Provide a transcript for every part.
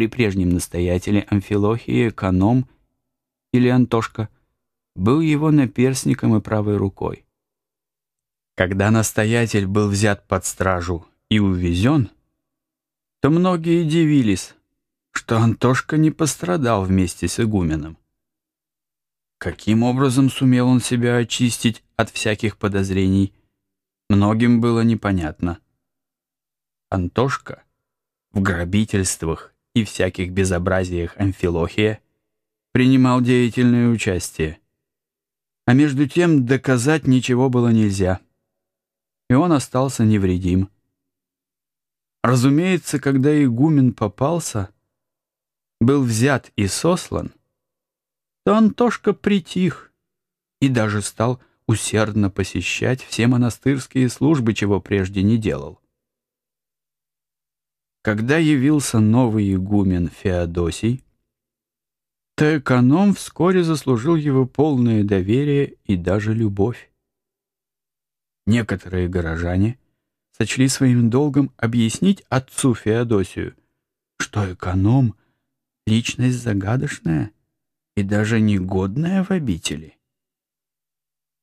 при прежнем настоятеле Амфилохии эконом или Антошка был его наперсником и правой рукой. Когда настоятель был взят под стражу и увезен, то многие дивились, что Антошка не пострадал вместе с игуменом. Каким образом сумел он себя очистить от всяких подозрений, многим было непонятно. Антошка в грабительствах и всяких безобразиях Амфилохия принимал деятельное участие. А между тем доказать ничего было нельзя. И он остался невредим. Разумеется, когда игумен попался, был взят и сослан, то Антошка притих и даже стал усердно посещать все монастырские службы, чего прежде не делал. Когда явился новый игумен Феодосий, то эконом вскоре заслужил его полное доверие и даже любовь. Некоторые горожане сочли своим долгом объяснить отцу Феодосию, что эконом — личность загадочная и даже негодная в обители.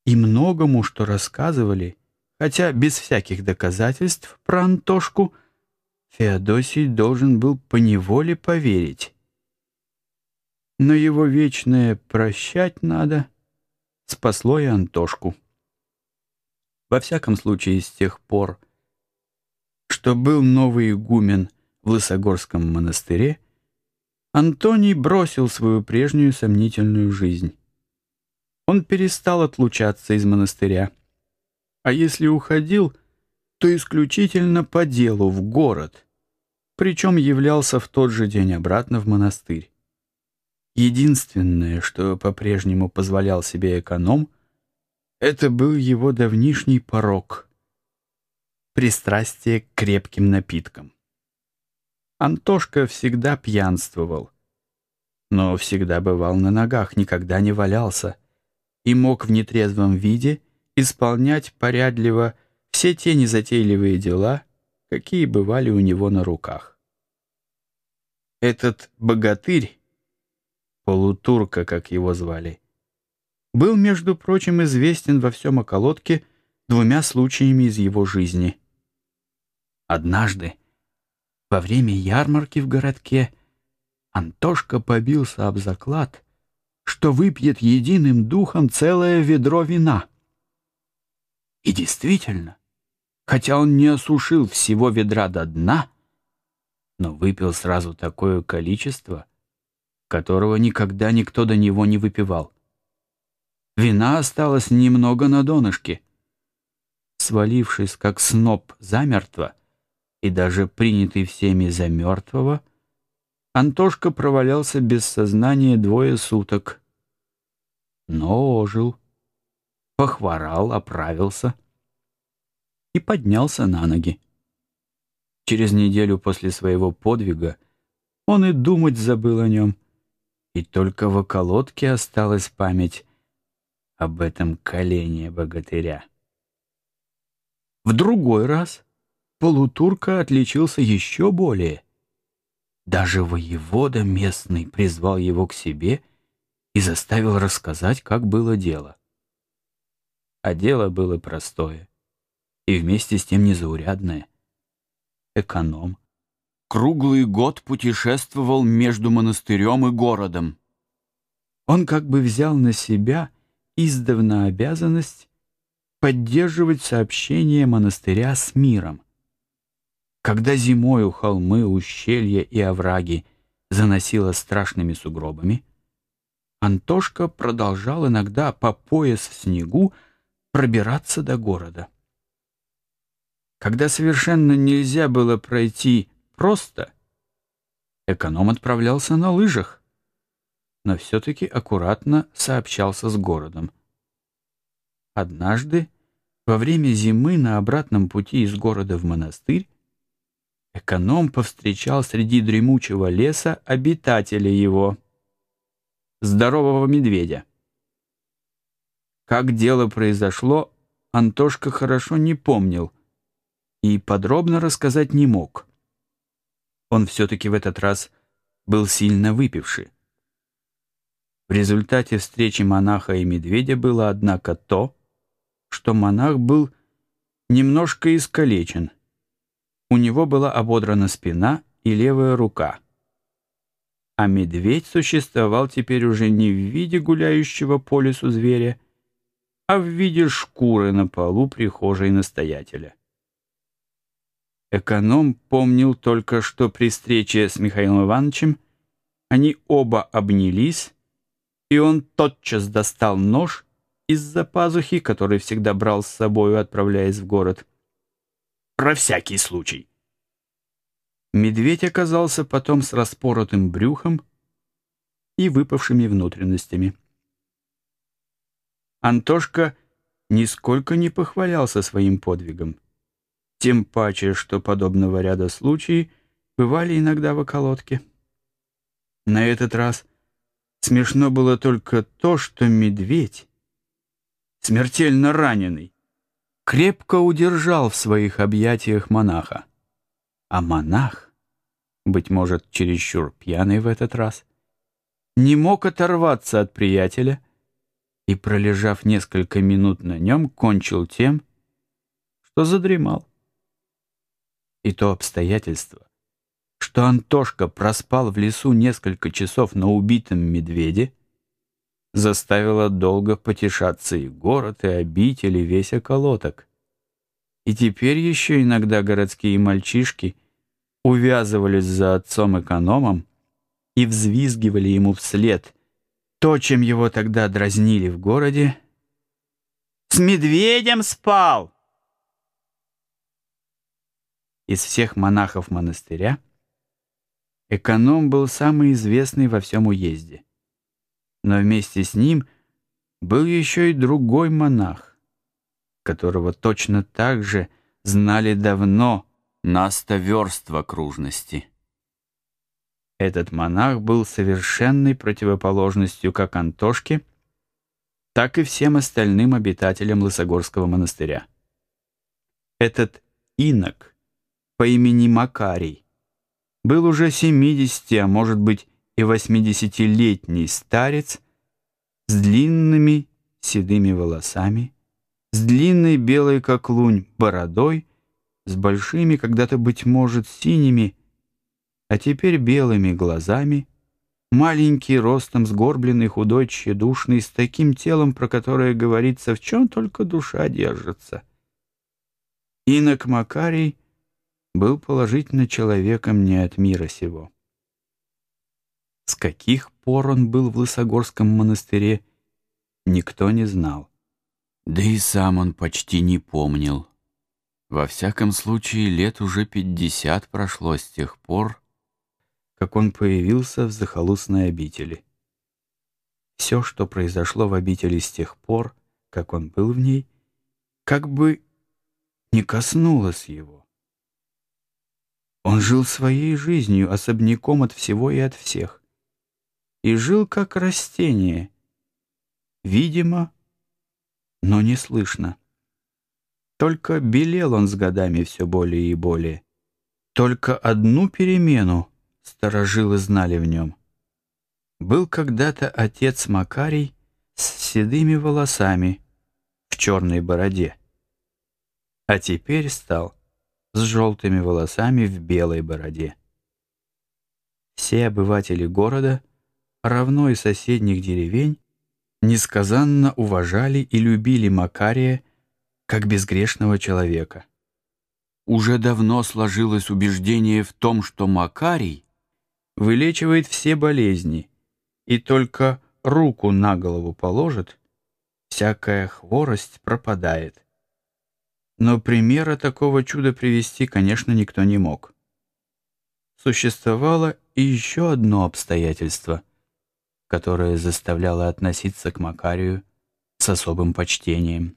И многому, что рассказывали, хотя без всяких доказательств про Антошку, Феодосий должен был поневоле поверить. Но его вечное «прощать надо» спасло и Антошку. Во всяком случае, с тех пор, что был новый игумен в Лысогорском монастыре, Антоний бросил свою прежнюю сомнительную жизнь. Он перестал отлучаться из монастыря, а если уходил, то исключительно по делу в город, причем являлся в тот же день обратно в монастырь. Единственное, что по-прежнему позволял себе эконом, это был его давнишний порог — пристрастие к крепким напиткам. Антошка всегда пьянствовал, но всегда бывал на ногах, никогда не валялся и мог в нетрезвом виде исполнять порядливо все те незатейливые дела, какие бывали у него на руках. Этот богатырь полутурка, как его звали, был, между прочим, известен во всем околотке двумя случаями из его жизни. Однажды, во время ярмарки в городке, Антошка побился об заклад, что выпьет единым духом целое ведро вина. И действительно, хотя он не осушил всего ведра до дна, но выпил сразу такое количество — которого никогда никто до него не выпивал. Вина осталась немного на донышке. Свалившись, как сноп, замертво, и даже принятый всеми за мертвого, Антошка провалялся без сознания двое суток. Но ожил, похворал, оправился и поднялся на ноги. Через неделю после своего подвига он и думать забыл о нем — и только в околотке осталась память об этом колене богатыря. В другой раз полутурка отличился еще более. Даже воевода местный призвал его к себе и заставил рассказать, как было дело. А дело было простое и вместе с тем незаурядное. Эконом круглый год путешествовал между монастырем и городом. Он как бы взял на себя издавна обязанность поддерживать сообщение монастыря с миром. Когда зимою холмы, ущелья и овраги заносило страшными сугробами, Антошка продолжал иногда по пояс в снегу пробираться до города. Когда совершенно нельзя было пройти просто. Эконом отправлялся на лыжах, но все-таки аккуратно сообщался с городом. Однажды, во время зимы на обратном пути из города в монастырь, эконом повстречал среди дремучего леса обитателя его, здорового медведя. Как дело произошло, Антошка хорошо не помнил и подробно рассказать не мог. Он все-таки в этот раз был сильно выпивший. В результате встречи монаха и медведя было, однако, то, что монах был немножко искалечен. У него была ободрана спина и левая рука. А медведь существовал теперь уже не в виде гуляющего по лесу зверя, а в виде шкуры на полу прихожей настоятеля. Эконом помнил только, что при встрече с Михаилом Ивановичем они оба обнялись, и он тотчас достал нож из-за пазухи, который всегда брал с собою, отправляясь в город. Про всякий случай. Медведь оказался потом с распоротым брюхом и выпавшими внутренностями. Антошка нисколько не похвалялся своим подвигом. Тем паче, что подобного ряда случаи бывали иногда в околотке. На этот раз — Смешно было только то, что медведь, смертельно раненый, крепко удержал в своих объятиях монаха. А монах, быть может, чересчур пьяный в этот раз, не мог оторваться от приятеля и, пролежав несколько минут на нем, кончил тем, что задремал. И то обстоятельство, что Антошка проспал в лесу несколько часов на убитом медведе, заставило долго потешаться и город, и обитель, и весь околоток. И теперь еще иногда городские мальчишки увязывались за отцом-экономом и взвизгивали ему вслед то, чем его тогда дразнили в городе. «С медведем спал!» Из всех монахов монастыря Эконом был самый известный во всем уезде. Но вместе с ним был еще и другой монах, которого точно так же знали давно на верст в окружности. Этот монах был совершенной противоположностью как Антошке, так и всем остальным обитателям Лысогорского монастыря. Этот инок по имени Макарий был уже 70, а может быть и 80-летний старец с длинными седыми волосами, с длинной белой как лунь бородой, с большими, когда-то, быть может, синими, а теперь белыми глазами, маленький, ростом сгорбленный, худой, тщедушный, с таким телом, про которое говорится, в чем только душа держится. Инок Макарий — был положительно человеком не от мира сего. С каких пор он был в Лысогорском монастыре, никто не знал. Да и сам он почти не помнил. Во всяком случае, лет уже пятьдесят прошло с тех пор, как он появился в захолустной обители. Все, что произошло в обители с тех пор, как он был в ней, как бы не коснулось его. Он жил своей жизнью, особняком от всего и от всех. И жил как растение. Видимо, но не слышно. Только белел он с годами все более и более. Только одну перемену старожилы знали в нем. Был когда-то отец Макарий с седыми волосами в черной бороде. А теперь стал с желтыми волосами в белой бороде. Все обыватели города, равно и соседних деревень, несказанно уважали и любили Макария как безгрешного человека. Уже давно сложилось убеждение в том, что Макарий вылечивает все болезни и только руку на голову положит, всякая хворость пропадает. Но примера такого чуда привести, конечно, никто не мог. Существовало и еще одно обстоятельство, которое заставляло относиться к Макарию с особым почтением.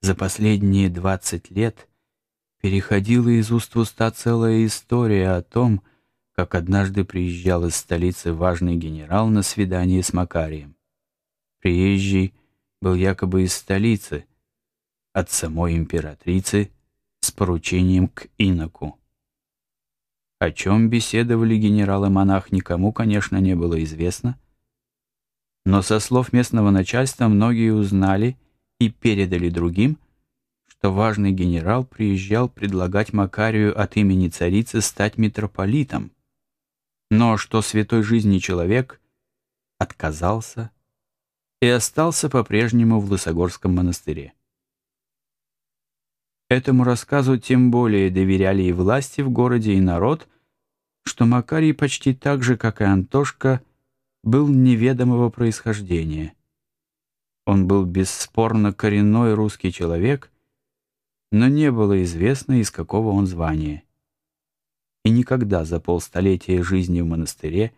За последние двадцать лет переходила из уст в уста целая история о том, как однажды приезжал из столицы важный генерал на свидание с Макарием. Приезжий был якобы из столицы, от самой императрицы с поручением к иноку. О чем беседовали генерал и монах, никому, конечно, не было известно. Но со слов местного начальства многие узнали и передали другим, что важный генерал приезжал предлагать Макарию от имени царицы стать митрополитом, но что святой жизни человек отказался и остался по-прежнему в Лысогорском монастыре. Этому рассказу тем более доверяли и власти в городе, и народ, что Макарий почти так же, как и Антошка, был неведомого происхождения. Он был бесспорно коренной русский человек, но не было известно, из какого он звания. И никогда за полстолетия жизни в монастыре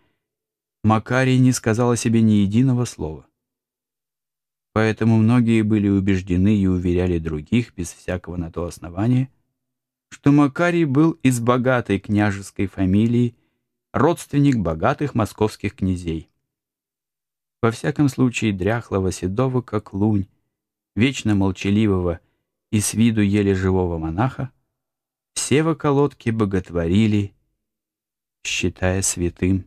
Макарий не сказал о себе ни единого слова. Поэтому многие были убеждены и уверяли других, без всякого на то основания, что Макарий был из богатой княжеской фамилии, родственник богатых московских князей. Во всяком случае, дряхлого седого, как лунь, вечно молчаливого и с виду еле живого монаха, все в околотке боготворили, считая святым.